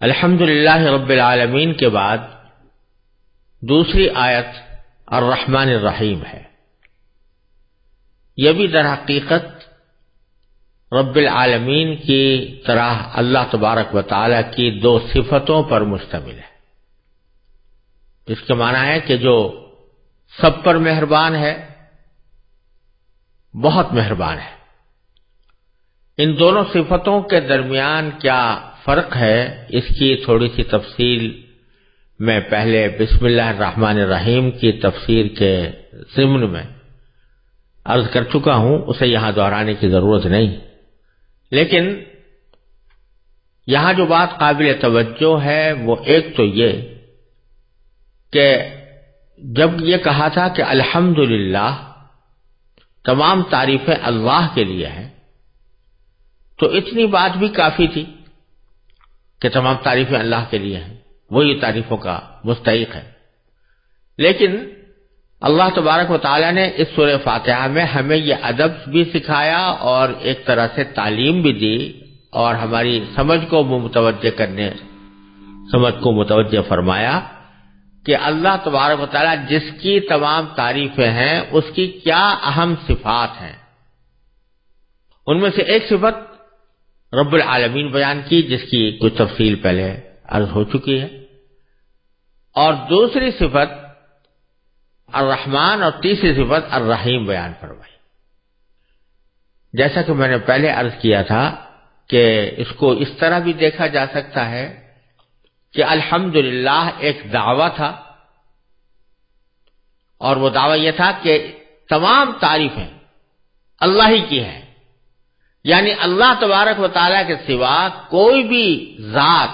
الحمد للہ رب العالمین کے بعد دوسری آیت الرحمن الرحیم ہے۔ یہ بھی در حقیقت رب العالمین کی طرح اللہ تبارک و تعالی کی دو صفتوں پر مشتمل ہے۔ جس کے معنی ہے کہ جو سب پر مہربان ہے، بہت مہربان ہے۔ ان دونوں صفتوں کے درمیان کیا فرق ہے، اس کی تھوڑی سی تفصیل میں پہلے بسم اللہ الرحمن الرحیم کی تفسیر کے ضمن میں عرض کر چکا ہوں، اسے یہاں دہرانے کی ضرورت نہیں۔ لیکن یہاں جو بات قابل توجہ ہے، وہ ایک تو یہ کہ جب یہ کہا تھا کہ الحمد تمام تعریفیں اللہ کے لیے ہیں، تو اتنی بات بھی کافی تھی۔ کہ تمام تعریفیں اللہ کے لیے ہیں۔ وہی تعریفوں کا مستحق ہے۔ لیکن اللہ تبارک و تعالیٰ نے اس سورہ فاتحہ میں ہمیں یہ ادب بھی سکھایا اور ایک طرح سے تعلیم بھی دی اور ہماری سمجھ کو متوجہ کرنے، سمجھ کو متوجہ فرمایا کہ اللہ تبارک و تعالیٰ جس کی تمام تعریفیں ہیں، اس کی کیا اہم صفات ہیں۔ ان میں سے ایک صفت رب العالمین بیان کی، جس کی کچھ تفصیل پہلے عرض ہو چکی ہے۔ اور دوسری صفت الرحمن اور تیسری صفت الرحیم بیان فرمائی۔ جیسا کہ میں نے پہلے عرض کیا تھا کہ اس کو اس طرح بھی دیکھا جا سکتا ہے کہ الحمد ایک دعویٰ تھا۔ اور وہ دعویٰ یہ تھا کہ تمام تعریفیں اللہ ہی کی ہیں۔ یعنی اللہ تبارک و تعالیٰ کے سوا کوئی بھی ذات،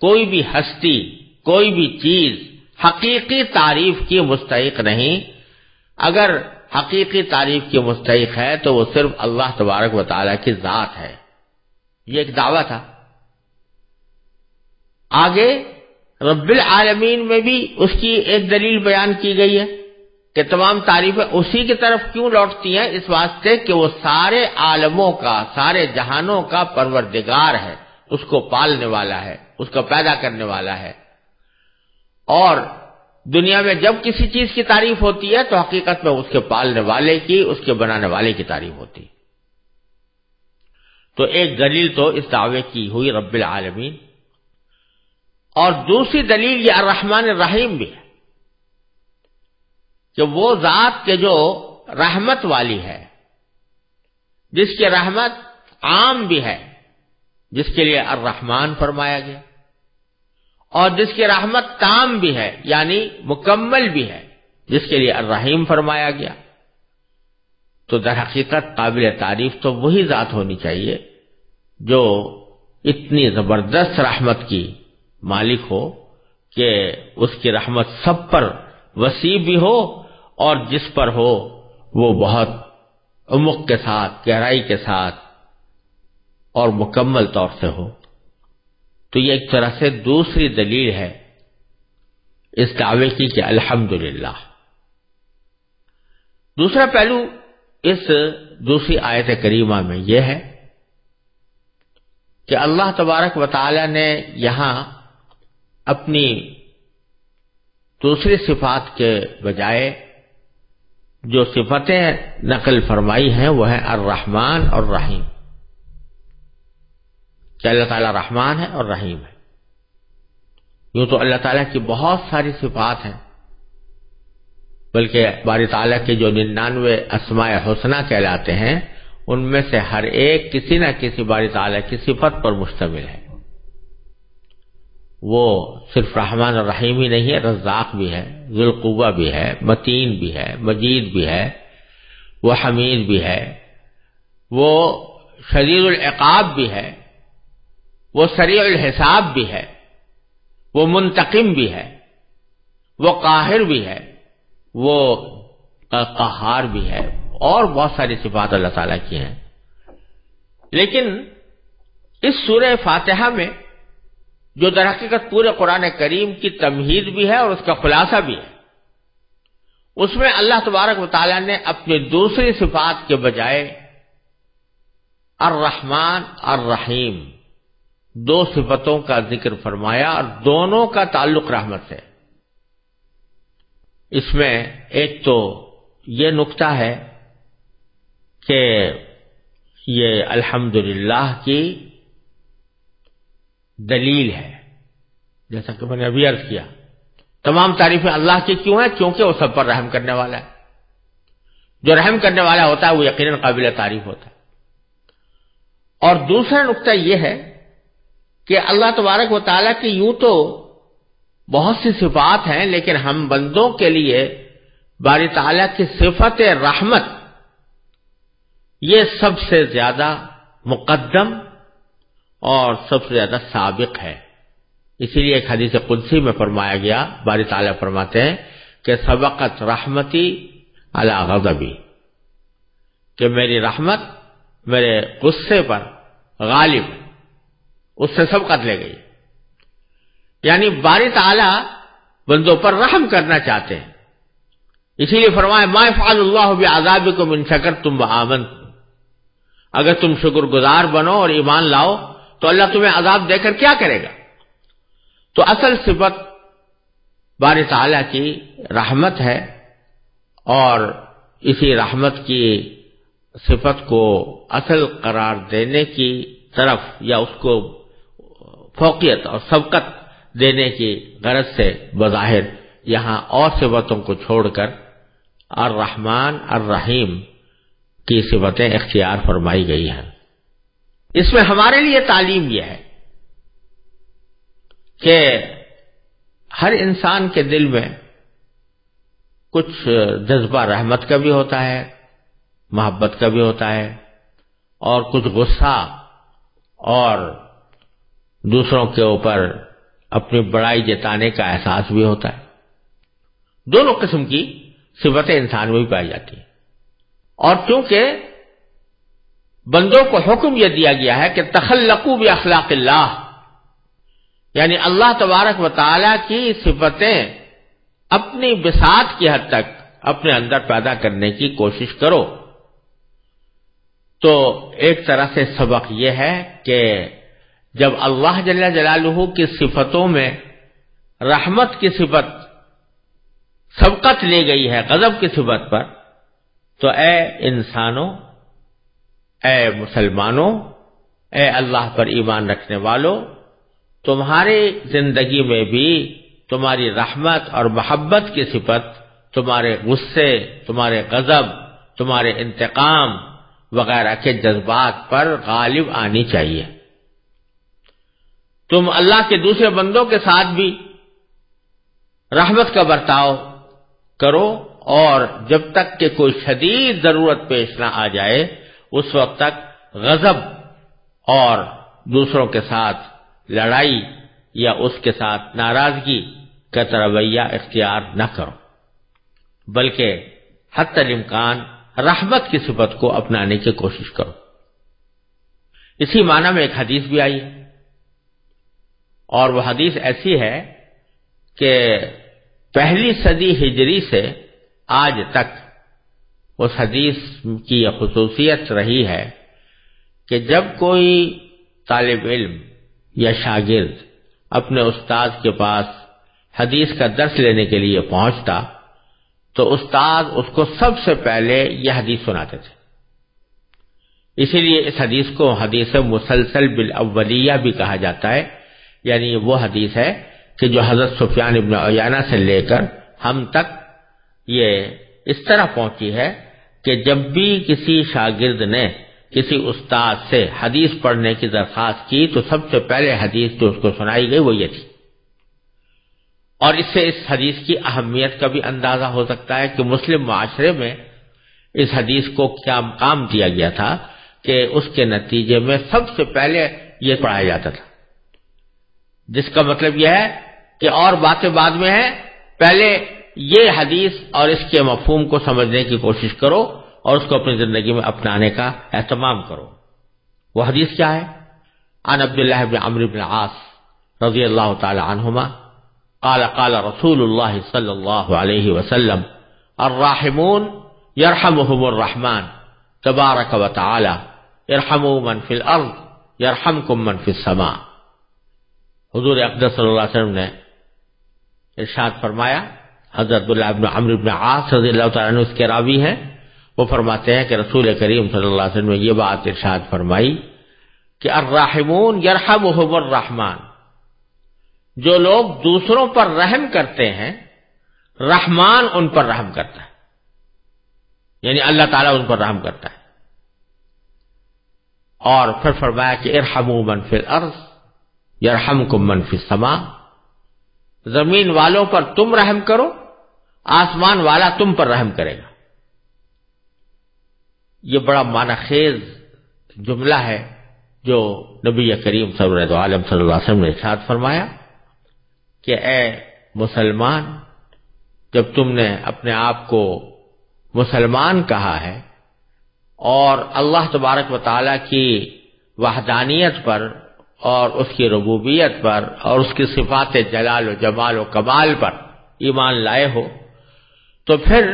کوئی بھی ہستی، کوئی بھی چیز حقیقی تعریف کی مستحق نہیں۔ اگر حقیقی تعریف کی مستحق ہے تو وہ صرف اللہ تبارک و تعالیٰ کی ذات ہے۔ یہ ایک دعویٰ تھا۔ آگے رب العالمین میں بھی اس کی ایک دلیل بیان کی گئی ہے۔ کہ تمام تعریفیں اسی کی طرف کیوں لوٹتی ہیں؟ اس واسطے کہ وہ سارے عالموں کا، سارے جہانوں کا پروردگار ہے، اس کو پالنے والا ہے، اس کو پیدا کرنے والا ہے۔ اور دنیا میں جب کسی چیز کی تعریف ہوتی ہے تو حقیقت میں اس کے پالنے والے کی، اس کے بنانے والے کی تعریف ہوتی۔ تو ایک دلیل تو اس دعوے کی ہوئی رب العالمین۔ اور دوسری دلیل یہ الرحمن الرحیم بھی ہے۔ کہ وہ ذات کے جو رحمت والی ہے، جس کی رحمت عام بھی ہے، جس کے لیے الرحمن فرمایا گیا، اور جس کی رحمت تام بھی ہے یعنی مکمل بھی ہے، جس کے لیے الرحیم فرمایا گیا۔ تو در حقیقت قابل تعریف تو وہی ذات ہونی چاہیے جو اتنی زبردست رحمت کی مالک ہو کہ اس کی رحمت سب پر وسیع بھی ہو اور جس پر ہو، وہ بہت امک کے ساتھ، گہرائی کے ساتھ اور مکمل طور سے ہو۔ تو یہ ایک طرح سے دوسری دلیل ہے اس دعوے کی کہ الحمد دوسرا پہلو اس دوسری آیت کریمہ میں یہ ہے کہ اللہ تبارک و تعالی نے یہاں اپنی دوسری صفات کے بجائے جو صفتیں نقل فرمائی ہیں وہ ہیں الرحمن اور رحیم کہ اللہ تعالیٰ رحمان ہے اور رحیم ہے؟ یوں تو اللہ تعالیٰ کی بہت ساری صفات ہیں، بلکہ باری تعالیٰ کے جو ننانوے اسماء حسنہ کہلاتے ہیں، ان میں سے ہر ایک کسی نہ کسی باری تعالیٰ کی صفت پر مشتمل ہے۔ وہ صرف رحمان اور رحیم ہی نہیں ہے رزاق بھی ہے ذوالقوہ بھی ہے متین بھی ہے مجید بھی ہے وہ حمید بھی ہے وہ شدید العقاب بھی ہے وہ سریع الحساب بھی ہے وہ منتقم بھی ہے وہ قاہر بھی ہے وہ قہار بھی ہے اور بہت ساری صفات اللہ تعالی کی ہیں لیکن اس سورہ فاتحہ میں جو در حقیقت پورے قرآن کریم کی تمہید بھی ہے اور اس کا خلاصہ بھی ہے۔ اس میں اللہ تبارک مطالعہ نے اپنی دوسری صفات کے بجائے الرحمن الرحیم، دو صفتوں کا ذکر فرمایا اور دونوں کا تعلق رحمت سے۔ اس میں ایک تو یہ نقطہ ہے کہ یہ الحمد کی دلیل ہے۔ جیسا کہ میں نے ابھی عرض کیا، تمام تعریفیں اللہ کی کیوں ہیں؟ کیونکہ وہ سب پر رحم کرنے والا ہے۔ جو رحم کرنے والا ہوتا ہے، وہ یقیناً قابل تعریف ہوتا ہے۔ اور دوسرا نقطہ یہ ہے کہ اللہ تبارک و تعالیٰ کی یوں تو بہت سی صفات ہیں، لیکن ہم بندوں کے لیے باری تعالیٰ کی صفت رحمت یہ سب سے زیادہ مقدم اور سب سے زیادہ سابق ہے۔ اسی لیے ایک حدیث قدسی میں فرمایا گیا، باری تعالیٰ فرماتے ہیں کہ سبقت رحمتی اللہ غضبی، کہ میری رحمت میرے غصے پر غالب، اس سے سبقت لے گئی۔ یعنی باری تعالی بندوں پر رحم کرنا چاہتے ہیں۔ اسی لیے فرمائے ما فعل اللہ بھی کو من شکر تم بآمن اگر تم شکر گزار بنو اور ایمان لاؤ تو اللہ تمہیں عذاب دے کر کیا کرے گا؟ تو اصل صفت بار تعالی کی رحمت ہے اور اسی رحمت کی صفت کو اصل قرار دینے کی طرف یا اس کو فوقیت اور سبقت دینے کی غرض سے بظاہر یہاں اور صفتوں کو چھوڑ کر الرحمن الرحیم کی صفتیں اختیار فرمائی گئی ہیں۔ اس میں ہمارے لیے تعلیم یہ ہے کہ ہر انسان کے دل میں کچھ جذبہ رحمت کا بھی ہوتا ہے، محبت کا بھی ہوتا ہے، اور کچھ غصہ اور دوسروں کے اوپر اپنی بڑائی جتانے کا احساس بھی ہوتا ہے۔ دونوں قسم کی صفتیں انسان میں بھی پائی جاتی ہیں۔ اور کیونکہ بندوں کو حکم یہ دیا گیا ہے کہ تخلقو بھی اخلاق اللہ۔ یعنی اللہ تبارک و تعالی کی صفتیں اپنی بساط کی حد تک اپنے اندر پیدا کرنے کی کوشش کرو۔ تو ایک طرح سے سبق یہ ہے کہ جب اللہ جل جلالہ کی صفتوں میں رحمت کی صفت سبقت لی گئی ہے، غضب کی صفت پر، تو اے انسانوں اے مسلمانوں، اے اللہ پر ایمان رکھنے والوں تمہاری زندگی میں بھی تمہاری رحمت اور محبت کی صفت، تمہارے غصے، تمہارے غضب، تمہارے انتقام وغیرہ کے جذبات پر غالب آنی چاہیے۔ تم اللہ کے دوسرے بندوں کے ساتھ بھی رحمت کا برتاؤ کرو اور جب تک کہ کوئی شدید ضرورت پیش نہ آ جائے اس وقت تک غضب اور دوسروں کے ساتھ لڑائی یا اس کے ساتھ ناراضگی کا رویہ اختیار نہ کرو۔ بلکہ حت الامکان رحمت کی صفت کو اپنانے کی کوشش کرو۔ اسی معنی میں ایک حدیث بھی آئی۔ اور وہ حدیث ایسی ہے کہ پہلی صدی ہجری سے آج تک اس حدیث کی یہ خصوصیت رہی ہے کہ جب کوئی طالب علم یا شاگرد اپنے استاد کے پاس حدیث کا درس لینے کے لیے پہنچتا تو استاد اس کو سب سے پہلے یہ حدیث سناتے تھے۔ اسی لیے اس حدیث کو حدیث مسلسل بالاولیہ بھی کہا جاتا ہے۔ یعنی وہ حدیث ہے کہ جو حضرت سفیان ابن عیانہ سے لے کر ہم تک یہ اس طرح پہنچی ہے کہ جب بھی کسی شاگرد نے کسی استاد سے حدیث پڑھنے کی درخواست کی تو سب سے پہلے حدیث جو اس کو سنائی گئی وہ یہ تھی۔ اور اس سے اس حدیث کی اہمیت کا بھی اندازہ ہو سکتا ہے کہ مسلم معاشرے میں اس حدیث کو کیا مقام دیا گیا تھا کہ اس کے نتیجے میں سب سے پہلے یہ پڑھایا جاتا تھا۔ جس کا مطلب یہ ہے کہ اور باتیں بعد میں ہیں۔ پہلے یہ حدیث اور اس کے مفہوم کو سمجھنے کی کوشش کرو۔ اور اس کو اپنی زندگی میں اپنانے کا اہتمام کرو۔ وہ حدیث کیا ہے؟ عن عبداللہ بن عمر بن عاص رضی اللہ تعالی عنہما قال قال رسول الله صلى الله عليه وسلم، الراحمون يرحمهم الرحمن تبارك وتعالى ارحموا من في الأرض يرحمكم من في السماء۔ حضور اقدس صلی اللہ علیہ وسلم نے ارشاد فرمایا، حضرت اللہ ابن عمر ابن عاص رضی اللہ تعالیٰ عنہ اس کے راوی ہیں۔ وہ فرماتے ہیں کہ رسول کریم صلی اللہ علیہ وسلم نے یہ بات ارشاد فرمائی کہ الرحمون یرحمہم الرحمن۔ جو لوگ دوسروں پر رحم کرتے ہیں، رحمان ان پر رحم کرتا ہے۔ یعنی اللہ تعالیٰ ان پر رحم کرتا ہے۔ اور پھر فرمایا کہ ارحمو من فی الارض، یرحمکم من فی السماء۔ زمین والوں پر تم رحم کرو، آسمان والا تم پر رحم کرے گا۔ یہ بڑا معنی خیز جملہ ہے جو نبی کریم صلی اللہ علیہ وسلم نے ارشاد فرمایا کہ اے مسلمان، جب تم نے اپنے آپ کو مسلمان کہا ہے اور اللہ تبارک و تعالی کی وحدانیت پر اور اس کی ربوبیت پر اور اس کی صفات جلال و جمال و کمال پر ایمان لائے ہو، تو پھر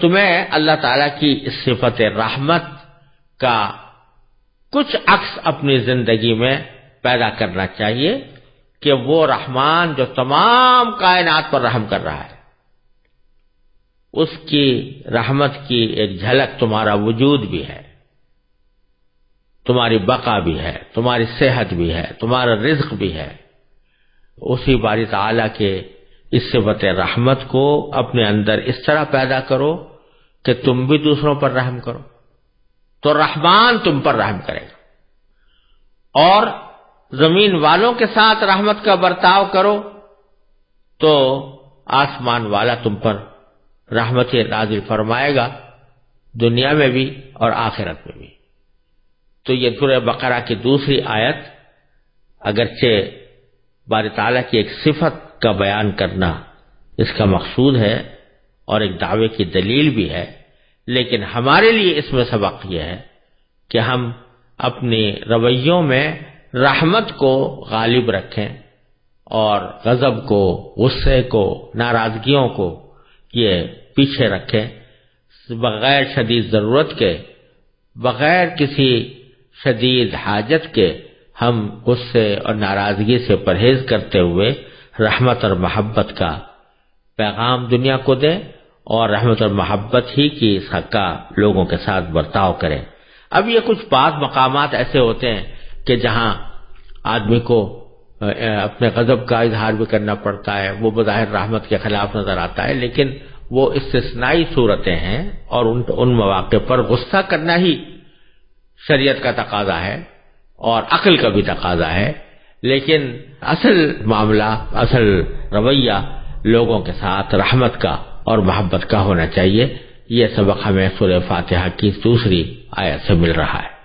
تمہیں اللہ تعالی کی اس صفت رحمت کا کچھ عکس اپنی زندگی میں پیدا کرنا چاہیے کہ وہ رحمان جو تمام کائنات پر رحم کر رہا ہے، اس کی رحمت کی ایک جھلک تمہارا وجود بھی ہے، تمہاری بقا بھی ہے، تمہاری صحت بھی ہے، تمہارا رزق بھی ہے۔ اسی باری تعالی کے اس صفت رحمت کو اپنے اندر اس طرح پیدا کرو کہ تم بھی دوسروں پر رحم کرو۔ تو رحمان تم پر رحم کرے گا۔ اور زمین والوں کے ساتھ رحمت کا برتاؤ کرو تو آسمان والا تم پر رحمت نازل فرمائے گا، دنیا میں بھی اور آخرت میں بھی۔ تو یہ سورہ بقرہ کی دوسری آیت اگرچہ بار تعالیٰ کی ایک صفت کا بیان کرنا اس کا مقصود ہے اور ایک دعوے کی دلیل بھی ہے، لیکن ہمارے لیے اس میں سبق یہ ہے کہ ہم اپنی رویوں میں رحمت کو غالب رکھیں اور غضب کو، غصے کو، ناراضگیوں کو یہ پیچھے رکھیں، بغیر شدید ضرورت کے، بغیر کسی شدید حاجت کے ہم غصے اور ناراضگی سے پرہیز کرتے ہوئے رحمت اور محبت کا پیغام دنیا کو دیں اور رحمت اور محبت ہی کی اس حق کا لوگوں کے ساتھ برتاؤ کریں اب یہ کچھ بعض مقامات ایسے ہوتے ہیں کہ جہاں آدمی کو اپنے غضب کا اظہار بھی کرنا پڑتا ہے، وہ بظاہر رحمت کے خلاف نظر آتا ہے، لیکن وہ استثنائی صورتیں ہیں اور ان مواقع پر غصہ کرنا ہی شریعت کا تقاضا ہے اور عقل کا بھی تقاضا ہے۔ لیکن اصل معاملہ، اصل رویہ لوگوں کے ساتھ رحمت کا اور محبت کا ہونا چاہیے۔ یہ سبق ہمیں سورہ فاتحہ کی دوسری آیت سے مل رہا ہے۔